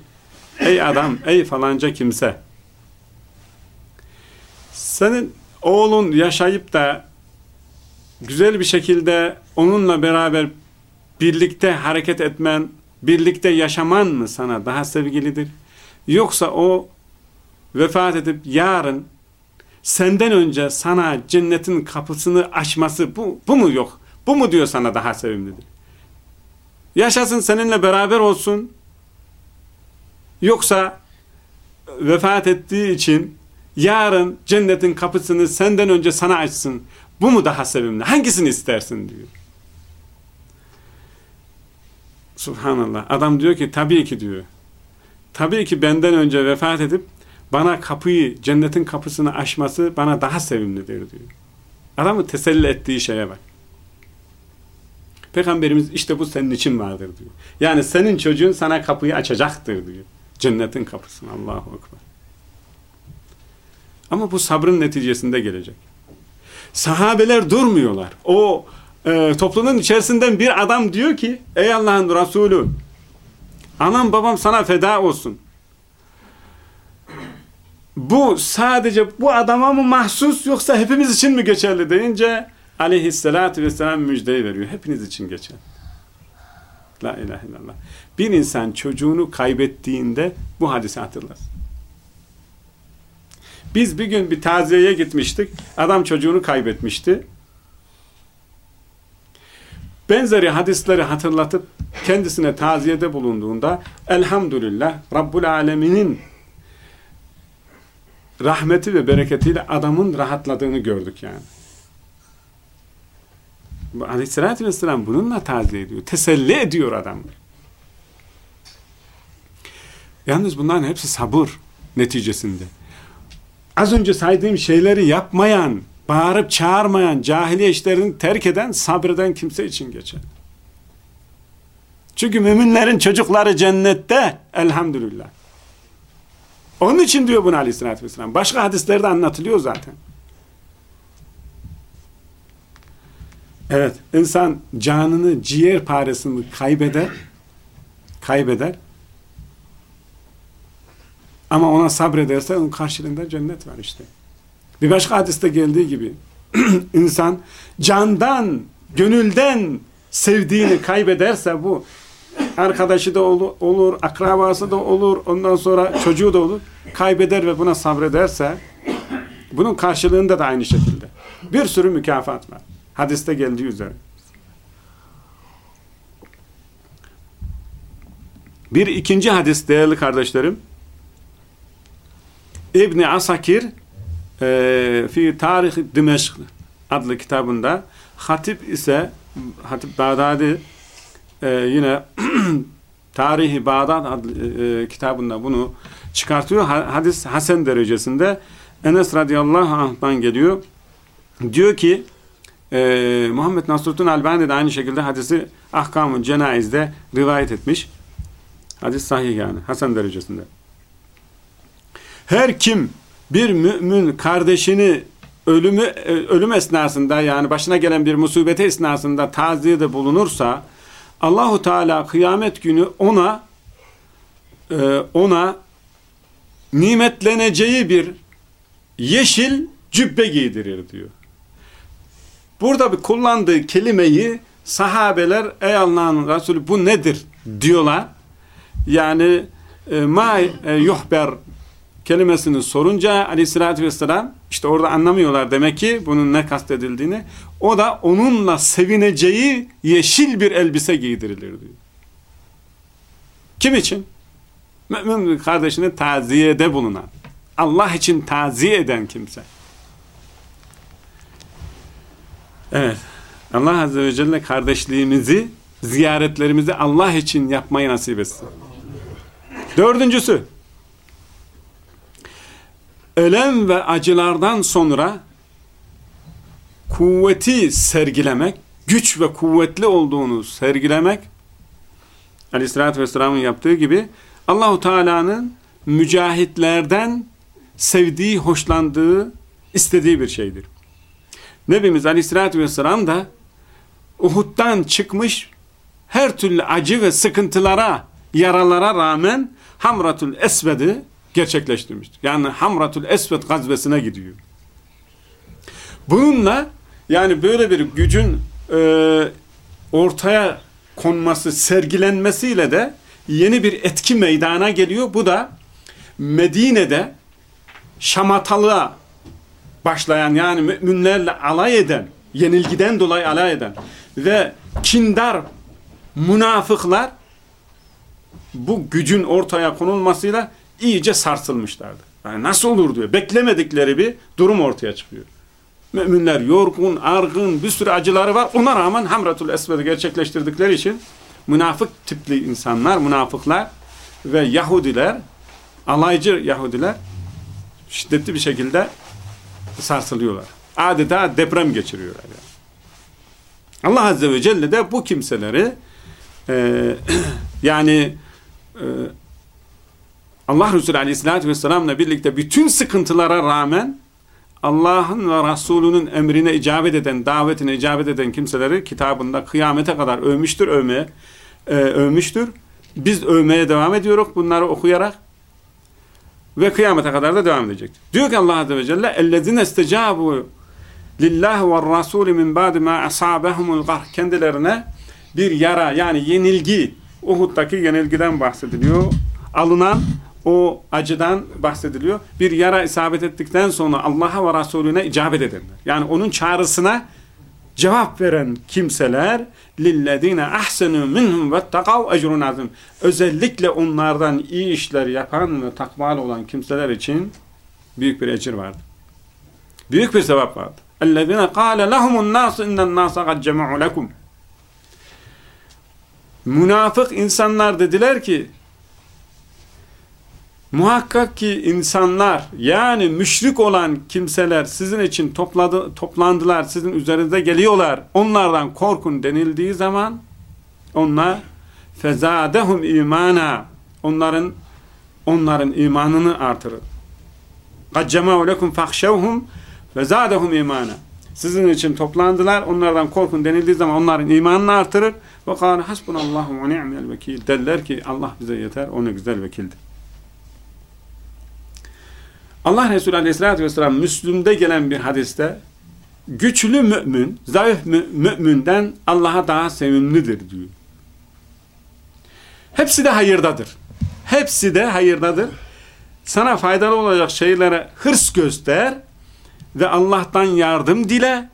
ey adam, ey falanca kimse senin oğlun yaşayıp da güzel bir şekilde onunla beraber birlikte hareket etmen, birlikte yaşaman mı sana daha sevgilidir? Yoksa o vefat edip yarın senden önce sana cennetin kapısını açması bu, bu mu yok? Bu mu diyor sana daha sevimlidir? Yaşasın seninle beraber olsun yoksa vefat ettiği için yarın cennetin kapısını senden önce sana açsın. Bu mu daha sevimli? Hangisini istersin diyor. Subhanallah. Adam diyor ki tabii ki diyor. Tabii ki benden önce vefat edip bana kapıyı, cennetin kapısını açması bana daha sevimlidir diyor. Adamı teselli ettiği şeye bak. Peygamberimiz işte bu senin için vardır diyor. Yani senin çocuğun sana kapıyı açacaktır diyor. Cennetin kapısını. Allahu Ekber. Ama bu sabrın neticesinde gelecek. Sahabeler durmuyorlar. O e, toplumun içerisinden bir adam diyor ki ey Allah'ın Resulü anam babam sana feda olsun. Bu sadece bu adama mı mahsus yoksa hepimiz için mi geçerli deyince aleyhissalatü vesselam müjdeyi veriyor. Hepiniz için geçer. La ilahe illallah. Bir insan çocuğunu kaybettiğinde bu hadisi hatırlar. Biz bir gün bir taziyeye gitmiştik. Adam çocuğunu kaybetmişti benzeri hadisleri hatırlatıp kendisine taziyede bulunduğunda elhamdülillah Rabbul Alemin'in rahmeti ve bereketiyle adamın rahatladığını gördük yani. Aleyhissalatü vesselam bununla taziye ediyor. Teselli ediyor adamı. Yalnız bunların hepsi sabır neticesinde. az önce saydığım şeyleri yapmayan, bağırıp çağırmayan, cahiliye işlerini terk eden, sabreden kimse için geçer. Çünkü müminlerin çocukları cennette elhamdülillah. Onun için diyor bunu aleyhissalatü vesselam. Başka hadislerde anlatılıyor zaten. Evet, insan canını, ciğer paresini kaybeder, kaybeder. Ama ona sabrederse onun karşılığında cennet var işte. Bir başka hadiste geldiği gibi insan candan, gönülden sevdiğini kaybederse bu arkadaşı da olur, olur, akrabası da olur, ondan sonra çocuğu da olur. Kaybeder ve buna sabrederse bunun karşılığında da aynı şekilde. Bir sürü mükafat var. Hadiste geldiği üzere. Bir ikinci hadis değerli kardeşlerim. İbni Asakir e, fi Tarih Dimeşk adlı kitabında Hatip ise Hatip Bağdadi e, yine Tarihi Bağdat adlı e, kitabında bunu çıkartıyor. Hadis Hasan derecesinde Enes radıyallahu anh'tan geliyor. Diyor ki e, Muhammed Nasruddin Albani de aynı şekilde hadisi Ahkamı Cenaiz'de rivayet etmiş. Hadis sahih yani. Hasan derecesinde. Her kim bir mümin kardeşini ölümü e, ölüm esnasında yani başına gelen bir musibete esnasında taziyede bulunursa Allahu Teala kıyamet günü ona e, ona nimetleneceği bir yeşil cübbe giydirir diyor. Burada bir kullandığı kelimeyi sahabeler ey Allah'ın Resulü bu nedir diyorlar. Yani e, ma e, yuhber kelimesini sorunca aleyhissalatü vesselam işte orada anlamıyorlar demek ki bunun ne kastedildiğini. O da onunla sevineceği yeşil bir elbise giydirilir diyor. Kim için? Mümin kardeşini taziyede bulunan. Allah için taziye eden kimse. Evet. Allah Azze ve Celle kardeşliğimizi, ziyaretlerimizi Allah için yapmayı nasip etsin. Dördüncüsü, ölem ve acılardan sonra kuvveti sergilemek, güç ve kuvvetli olduğunu sergilemek, Aleyhisselatü Vesselam'ın yaptığı gibi Allahu Teala'nın mücahitlerden sevdiği, hoşlandığı, istediği bir şeydir. Nebimiz Aleyhisselatü Vesselam da Uhud'dan çıkmış her türlü acı ve sıkıntılara, yaralara rağmen Hamratul Esved'i gerçekleştirmiştir. Yani Hamratul Esved gazvesine gidiyor. Bununla yani böyle bir gücün e, ortaya konması, sergilenmesiyle de yeni bir etki meydana geliyor. Bu da Medine'de şamatalığa başlayan yani müminlerle alay eden, yenilgiden dolayı alay eden ve kindar münafıklar bu gücün ortaya konulmasıyla iyice sarsılmışlardı. Yani nasıl olur diyor. Beklemedikleri bir durum ortaya çıkıyor. Müminler yorgun, argın, bir sürü acıları var. Ona rağmen Hamratul Esved'i gerçekleştirdikleri için münafık tipli insanlar, münafıklar ve Yahudiler, alaycı Yahudiler şiddetli bir şekilde sarsılıyorlar. Adeta deprem geçiriyorlar. Yani. Allah Azze ve Celle de bu kimseleri e, yani e, Allah Resulü Aleyhisselatü Vesselam'la birlikte bütün sıkıntılara rağmen Allah'ın ve Resulünün emrine icabet eden, davetine icabet eden kimseleri kitabında kıyamete kadar övmüştür, övmeye, e, övmüştür. Biz övmeye devam ediyoruz bunları okuyarak ve kıyamete kadar da devam edecek. Diyor ki Allah Azze ve Celle اَلَّذِينَ اسْتَجَابُوا لِلّٰهِ وَالرَّسُولِ مِنْ بَعْدِ مَا أَصَابَهُمُ الْغَرْ Kendilerine bir yara yani yenilgi, Uhud'daki yenilgiden bahsediliyor. Alınan o acıdan bahsediliyor. Bir yara isabet ettikten sonra Allah'a ve Resulüne icabet edenler. Yani onun çağrısına cevap veren kimseler lillezine ahsenu minhum vettakav ecrun azim. Özellikle onlardan iyi işler yapan ve takvalı olan kimseler için büyük bir ecir vardı. Büyük bir sevap vardı. Ellezine kâle lehumun nâsı innen nâsa kad cema'u lekum. Münafık insanlar dediler ki Muhakkak ki insanlar yani müşrik olan kimseler sizin için topladı, toplandılar, sizin üzerinize geliyorlar. Onlardan korkun denildiği zaman onlar fezadehum imana onların onların imanını artırır. Kaccemâ lekum fahşevhum fezadehum imana. Sizin için toplandılar. Onlardan korkun denildiği zaman onların imanını artırır. Ve kâle hasbunallahu ve ni'mel vekil. Derler ki Allah bize yeter. O ne güzel vekildir. Allah Resulü Aleyhisselatü Vesselam Müslüm'de gelen bir hadiste güçlü mümin, zayıf mü müminden Allah'a daha sevimlidir diyor. Hepsi de hayırdadır. Hepsi de hayırdadır. Sana faydalı olacak şeylere hırs göster ve Allah'tan yardım dile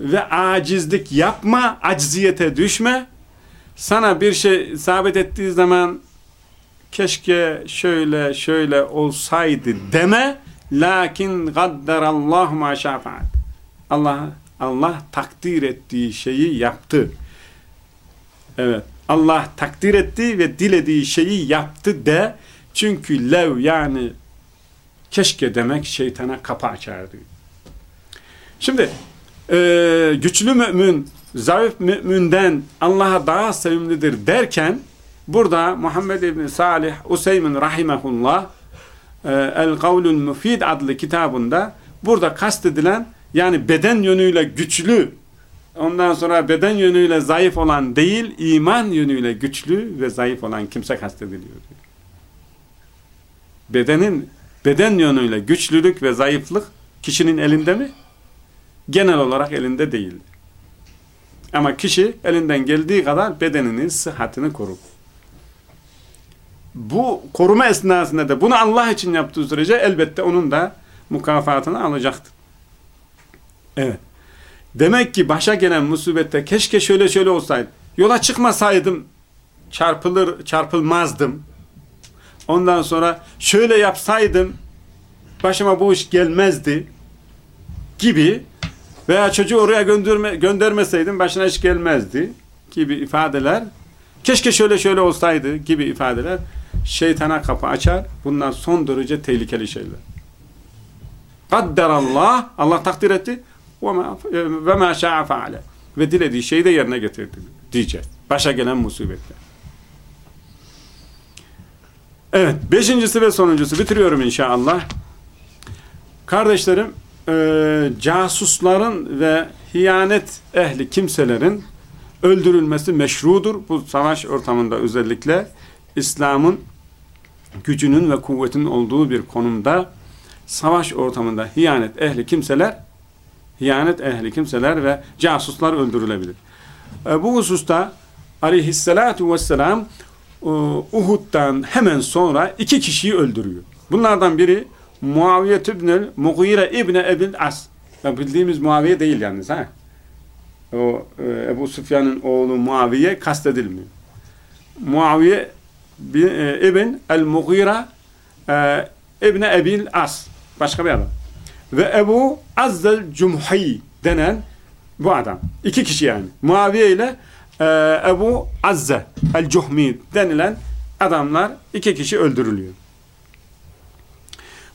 ve acizlik yapma, acziyete düşme. Sana bir şey isabet ettiği zaman keşke şöyle şöyle olsaydı deme lakin gaddarallahu ma şafa'at Allah Allah takdir ettiği şeyi yaptı. Evet. Allah takdir etti ve dilediği şeyi yaptı de çünkü lev yani keşke demek şeytana kapı açardı. Şimdi e, güçlü mümin zayıf müminden Allah'a daha sevimlidir derken Burada Muhammed İbni Salih Useymin Rahimahullah e, El Kavlül Müfid adlı kitabında burada kastedilen yani beden yönüyle güçlü ondan sonra beden yönüyle zayıf olan değil iman yönüyle güçlü ve zayıf olan kimse kastediliyor. Bedenin beden yönüyle güçlülük ve zayıflık kişinin elinde mi? Genel olarak elinde değil. Ama kişi elinden geldiği kadar bedeninin sıhhatini korur bu koruma esnasında da bunu Allah için yaptığı sürece elbette onun da mukafatını alacaktır. Evet. Demek ki başa gelen musibette keşke şöyle şöyle olsaydı. Yola çıkmasaydım çarpılır çarpılmazdım. Ondan sonra şöyle yapsaydım başıma bu iş gelmezdi gibi veya çocuğu oraya gönderme, göndermeseydim başına iş gelmezdi gibi ifadeler keşke şöyle şöyle olsaydı gibi ifadeler şeytana kapı açar. Bunlar son derece tehlikeli şeyler. Kadderallah, Allah takdir etti ve ma şa'a faale ve dilediği şeyi de yerine getirdi diyeceğiz. Başa gelen musibetler. Evet, beşincisi ve sonuncusu bitiriyorum inşallah. Kardeşlerim, e, casusların ve hiyanet ehli kimselerin öldürülmesi meşrudur. Bu savaş ortamında özellikle İslam'ın gücünün ve kuvvetinin olduğu bir konumda savaş ortamında hiyanet ehli kimseler hiyanet ehli kimseler ve casuslar öldürülebilir. E, bu hususta aleyhissalatu vesselam e, Uhud'dan hemen sonra iki kişiyi öldürüyor. Bunlardan biri Muaviye İbnül Mughire İbni Ebil As. Ya bildiğimiz Muaviye değil yalnız ha. O e, Ebu Sufyan'ın oğlu Muaviye kastedilmiyor. Muaviye İbn el-Mughira e, İbn Ebil As başka bir adam ve Ebu Azzel Cumhi denen bu adam. iki kişi yani. Muaviye ile e, Ebu Azze el-Cuhmi denilen adamlar iki kişi öldürülüyor.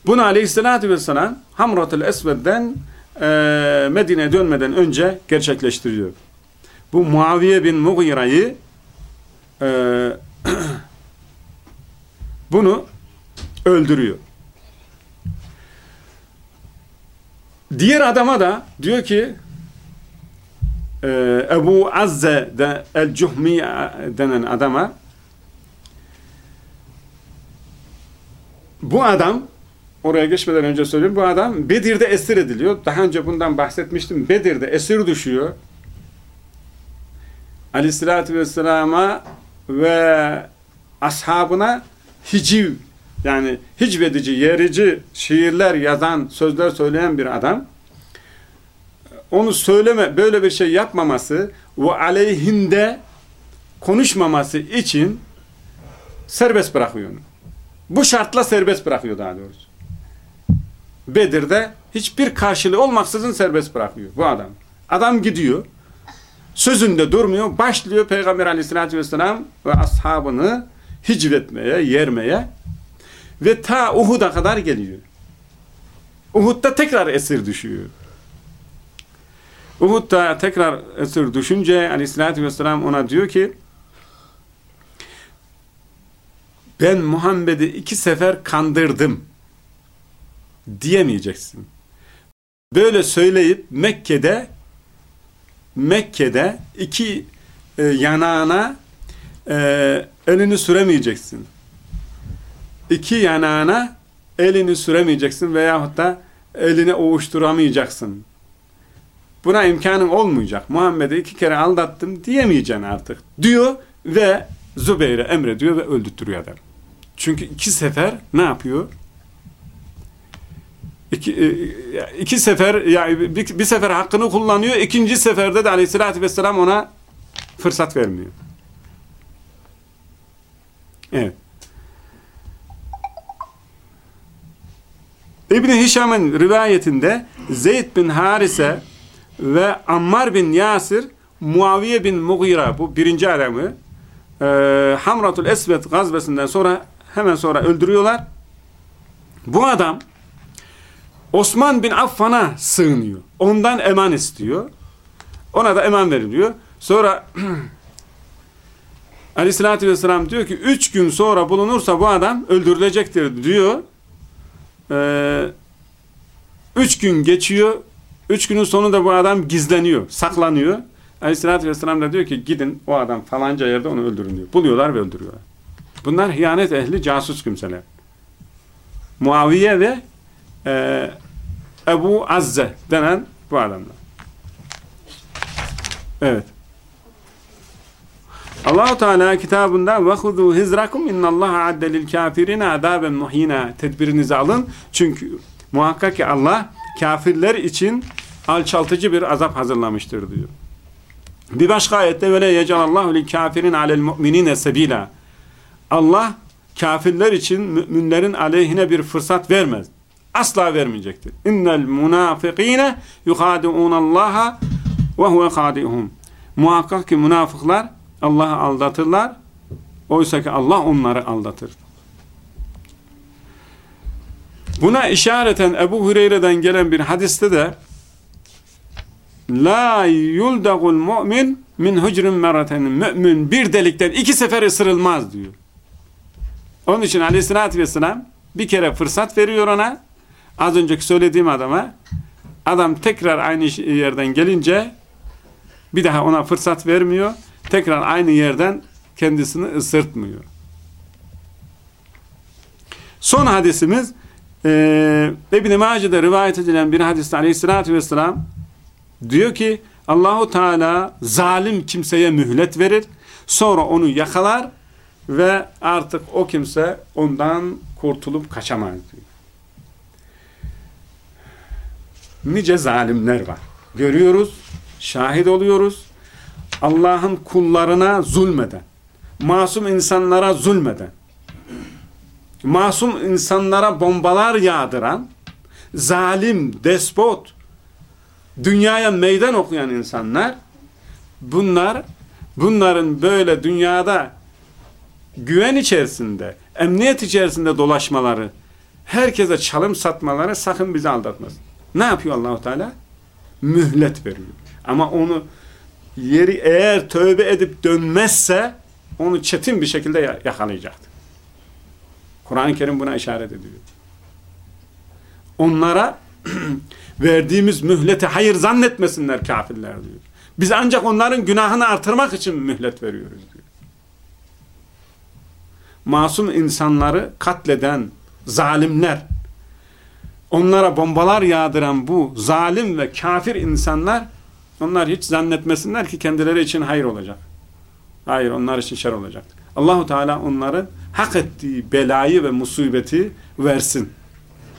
Bunu aleyhissalatü vesselam Hamratul Esved'den e, Medine'ye dönmeden önce gerçekleştiriyor. Bu Muaviye bin Mughira'yı e, bunu öldürüyor. Diğer adama da diyor ki e, Ebu Azze de el-Cuhmi denen adama bu adam oraya geçmeden önce söyleyeyim bu adam Bedir'de esir ediliyor. Daha önce bundan bahsetmiştim. Bedir'de esir düşüyor. Aleyhissalatü Vesselam'a ve ashabına hiciv yani hicvedici, yerici şiirler yazan, sözler söyleyen bir adam onu söyleme, böyle bir şey yapmaması ve aleyhinde konuşmaması için serbest bırakıyor onu. Bu şartla serbest bırakıyor daha doğrusu. Bedir'de hiçbir karşılığı olmaksızın serbest bırakıyor bu adam. Adam gidiyor, sözünde durmuyor, başlıyor Peygamber aleyhissalatü vesselam ve ashabını hicvetmeye, yermeye ve ta Uhud'a kadar geliyor. Uhud'da tekrar esir düşüyor. Uhud'da tekrar esir düşünce aleyhissalatü vesselam ona diyor ki ben Muhammed'i iki sefer kandırdım diyemeyeceksin. Böyle söyleyip Mekke'de Mekke'de iki e, yanağına e, elini süremeyeceksin. İki yanağına elini süremeyeceksin veyahut da elini ovuşturamayacaksın. Buna imkanın olmayacak. Muhammed'i iki kere aldattım diyemeyeceksin artık. Diyor ve Zübeyir'e emrediyor ve öldürtüyor adam. Çünkü iki sefer ne yapıyor? İki, e, iki sefer yani bir, bir sefer hakkını kullanıyor. ikinci seferde de aleyhissalatü vesselam ona fırsat vermiyor. Evet. İbni Hişam'ın rivayetinde Zeyd bin Harise ve Ammar bin Yasir Muaviye bin Mughira bu birinci adamı e, Hamratul Esvet gazvesinden sonra hemen sonra öldürüyorlar. Bu adam Osman bin Affan'a sığınıyor. Ondan eman istiyor. Ona da eman veriliyor. Sonra Aleyhissalatü vesselam diyor ki üç gün sonra bulunursa bu adam öldürülecektir diyor. Ee, üç gün geçiyor. Üç günün sonunda bu adam gizleniyor, saklanıyor. Aleyhissalatü vesselam da diyor ki gidin o adam falanca yerde onu öldürün diyor. Buluyorlar ve öldürüyorlar. Bunlar hıyanet ehli casus kimseler. Muaviye ve e, Ebu Azze denen bu adamlar. Evet. Allahu Teala kitabında ve huzu hizrakum innallaha adde lil kafirin adaben muhina tedbirinizi alın. Çünkü muhakkak ki Allah kafirler için alçaltıcı bir azap hazırlamıştır diyor. Bir başka ayette böyle yecalallahu lil kafirin alel mu'minine sebila. Allah kafirler için müminlerin aleyhine bir fırsat vermez. Asla vermeyecektir. İnnel munafikine yuhadi'unallaha ve huve khadi'uhum. Muhakkak ki münafıklar Allah'ı aldatırlar. Oysa ki Allah onları aldatır. Buna işareten Ebu Hureyre'den gelen bir hadiste de La yuldagul mu'min min hucrun meraten mümin bir delikten iki sefer ısırılmaz diyor. Onun için aleyhissalatü vesselam bir kere fırsat veriyor ona. Az önceki söylediğim adama adam tekrar aynı yerden gelince bir daha ona fırsat vermiyor. Tekrar aynı yerden kendisini ısırtmıyor. Son hadisimiz e, İbn-i Mace'de rivayet edilen bir hadiste aleyhissalatü vesselam diyor ki Allahu Teala zalim kimseye mühlet verir. Sonra onu yakalar ve artık o kimse ondan kurtulup kaçamaz diyor. Nice zalimler var. Görüyoruz, şahit oluyoruz. Allah'ın kullarına zulmeden, masum insanlara zulmeden, masum insanlara bombalar yağdıran, zalim, despot, dünyaya meydan okuyan insanlar, bunlar, bunların böyle dünyada güven içerisinde, emniyet içerisinde dolaşmaları, herkese çalım satmaları sakın bizi aldatmasın. Ne yapıyor Allahu Teala? Mühlet veriyor. Ama onu yeri eğer tövbe edip dönmezse onu çetin bir şekilde yakalayacaktır. Kur'an-ı Kerim buna işaret ediyor. Onlara verdiğimiz mühlete hayır zannetmesinler kafirler diyor. Biz ancak onların günahını artırmak için mühlet veriyoruz diyor. Masum insanları katleden zalimler, onlara bombalar yağdıran bu zalim ve kafir insanlar onlar hiç zannetmesinler ki kendileri için hayır olacak. Hayır onlar için şer olacaktır. Allahu Teala onların hak ettiği belayı ve musibeti versin.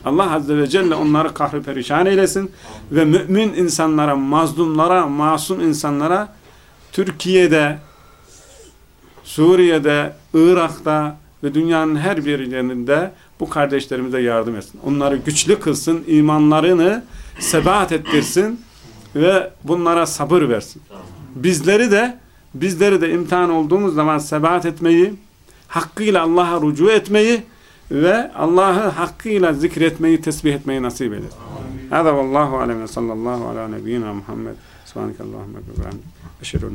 Allah Azze ve Celle onları kahri perişan eylesin ve mümin insanlara, mazlumlara, masum insanlara Türkiye'de, Suriye'de, Irak'ta ve dünyanın her bir yerinde bu kardeşlerimize yardım etsin. Onları güçlü kılsın, imanlarını sebat ettirsin ve bunlara sabır versin. Bizleri de bizleri de imtihan olduğumuz zaman sebat etmeyi, hakkıyla Allah'a rucu etmeyi ve Allah'ı hakkıyla zikretmeyi, tesbih etmeyi nasip eylesin. Hâzâ vallahu alem sallallahu ala nebiyyina Muhammed. Subhanakallahümme ve bihamdik. Eşhedü